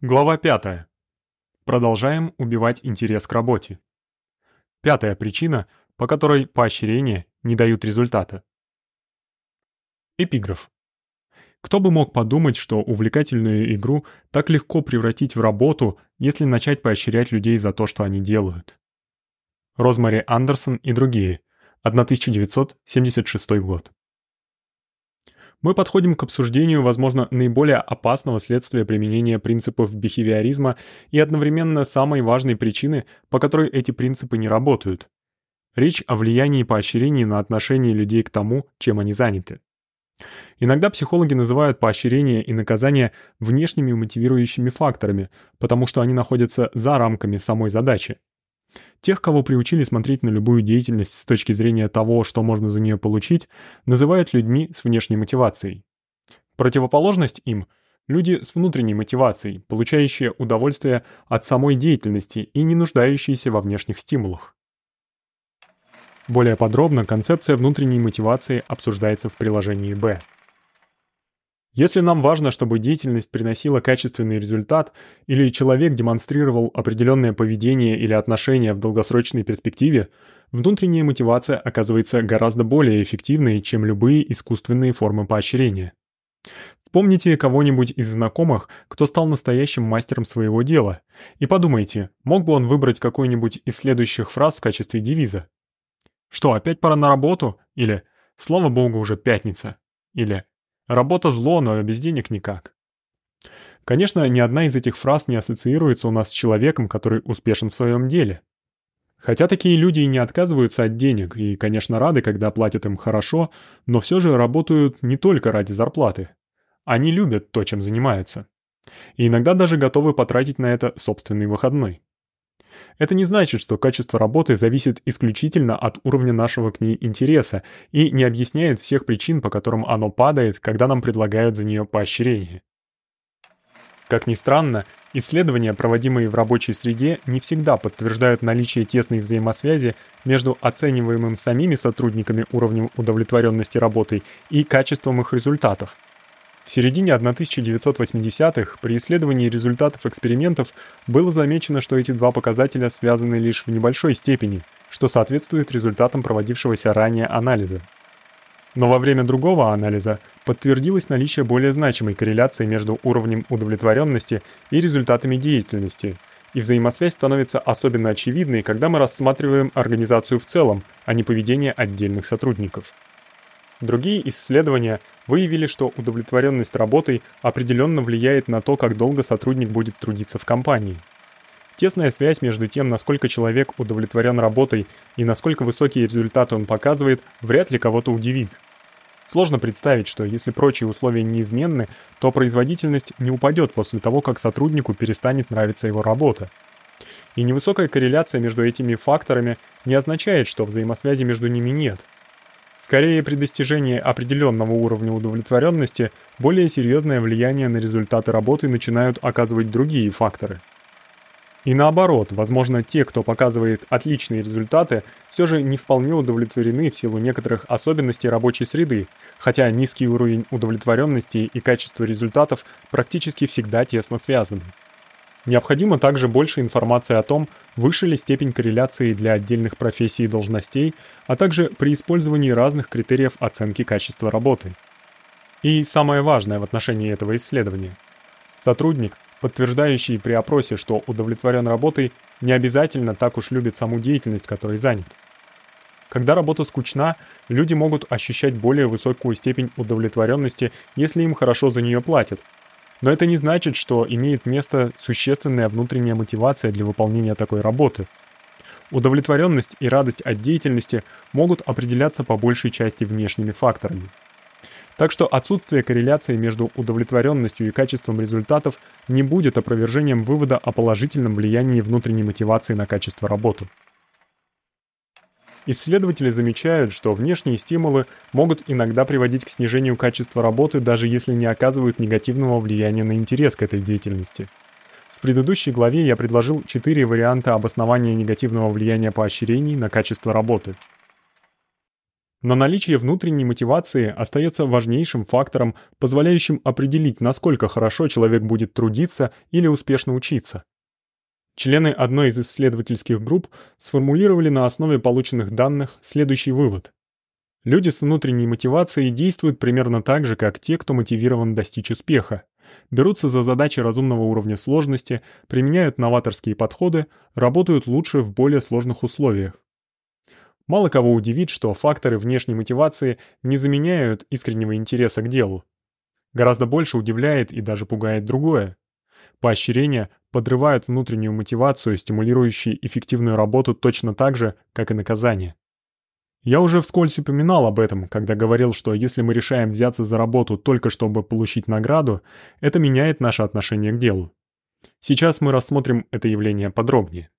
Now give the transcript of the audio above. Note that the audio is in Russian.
Глава 5. Продолжаем убивать интерес к работе. Пятая причина, по которой поощрения не дают результата. Эпиграф. Кто бы мог подумать, что увлекательную игру так легко превратить в работу, если начать поощрять людей за то, что они делают. Розмари Андерсон и другие. 1976 год мы подходим к обсуждению, возможно, наиболее опасного следствия применения принципов бихевиоризма и одновременно самой важной причины, по которой эти принципы не работают. Речь о влиянии поощрений на отношение людей к тому, чем они заняты. Иногда психологи называют поощрения и наказания внешними мотивирующими факторами, потому что они находятся за рамками самой задачи. Тех, кого приучили смотреть на любую деятельность с точки зрения того, что можно за нее получить, называют людьми с внешней мотивацией. Противоположность им – люди с внутренней мотивацией, получающие удовольствие от самой деятельности и не нуждающиеся во внешних стимулах. Более подробно концепция внутренней мотивации обсуждается в приложении Б. Если нам важно, чтобы деятельность приносила качественный результат или человек демонстрировал определенное поведение или отношение в долгосрочной перспективе, внутренняя мотивация оказывается гораздо более эффективной, чем любые искусственные формы поощрения. Вспомните кого-нибудь из знакомых, кто стал настоящим мастером своего дела, и подумайте, мог бы он выбрать какую-нибудь из следующих фраз в качестве девиза. «Что, опять пора на работу?» или «Слава богу, уже пятница?» или Работа зло, но без денег никак. Конечно, ни одна из этих фраз не ассоциируется у нас с человеком, который успешен в своем деле. Хотя такие люди и не отказываются от денег, и, конечно, рады, когда платят им хорошо, но все же работают не только ради зарплаты. Они любят то, чем занимаются. И иногда даже готовы потратить на это собственный выходной. Это не значит, что качество работы зависит исключительно от уровня нашего к ней интереса и не объясняет всех причин, по которым оно падает, когда нам предлагают за нее поощрение. Как ни странно, исследования, проводимые в рабочей среде, не всегда подтверждают наличие тесной взаимосвязи между оцениваемым самими сотрудниками уровнем удовлетворенности работой и качеством их результатов. В середине 1980-х при исследовании результатов экспериментов было замечено, что эти два показателя связаны лишь в небольшой степени, что соответствует результатам проводившегося ранее анализа. Но во время другого анализа подтвердилось наличие более значимой корреляции между уровнем удовлетворенности и результатами деятельности, и взаимосвязь становится особенно очевидной, когда мы рассматриваем организацию в целом, а не поведение отдельных сотрудников. Другие исследования выявили, что удовлетворенность работой определенно влияет на то, как долго сотрудник будет трудиться в компании. Тесная связь между тем, насколько человек удовлетворен работой и насколько высокие результаты он показывает, вряд ли кого-то удивит. Сложно представить, что если прочие условия неизменны, то производительность не упадет после того, как сотруднику перестанет нравиться его работа. И невысокая корреляция между этими факторами не означает, что взаимосвязи между ними нет – Скорее, при достижении определенного уровня удовлетворенности более серьезное влияние на результаты работы начинают оказывать другие факторы. И наоборот, возможно, те, кто показывает отличные результаты, все же не вполне удовлетворены в силу некоторых особенностей рабочей среды, хотя низкий уровень удовлетворенности и качество результатов практически всегда тесно связаны. Необходимо также больше информации о том, выше ли степень корреляции для отдельных профессий и должностей, а также при использовании разных критериев оценки качества работы. И самое важное в отношении этого исследования. Сотрудник, подтверждающий при опросе, что удовлетворен работой, не обязательно так уж любит саму деятельность, которой занят. Когда работа скучна, люди могут ощущать более высокую степень удовлетворенности, если им хорошо за нее платят, но это не значит, что имеет место существенная внутренняя мотивация для выполнения такой работы. Удовлетворенность и радость от деятельности могут определяться по большей части внешними факторами. Так что отсутствие корреляции между удовлетворенностью и качеством результатов не будет опровержением вывода о положительном влиянии внутренней мотивации на качество работы. Исследователи замечают, что внешние стимулы могут иногда приводить к снижению качества работы, даже если не оказывают негативного влияния на интерес к этой деятельности. В предыдущей главе я предложил четыре варианта обоснования негативного влияния поощрений на качество работы. Но наличие внутренней мотивации остается важнейшим фактором, позволяющим определить, насколько хорошо человек будет трудиться или успешно учиться. Члены одной из исследовательских групп сформулировали на основе полученных данных следующий вывод. Люди с внутренней мотивацией действуют примерно так же, как те, кто мотивирован достичь успеха. Берутся за задачи разумного уровня сложности, применяют новаторские подходы, работают лучше в более сложных условиях. Мало кого удивит, что факторы внешней мотивации не заменяют искреннего интереса к делу. Гораздо больше удивляет и даже пугает другое. Поощрения подрывают внутреннюю мотивацию, стимулирующие эффективную работу точно так же, как и наказание. Я уже вскользь упоминал об этом, когда говорил, что если мы решаем взяться за работу только чтобы получить награду, это меняет наше отношение к делу. Сейчас мы рассмотрим это явление подробнее.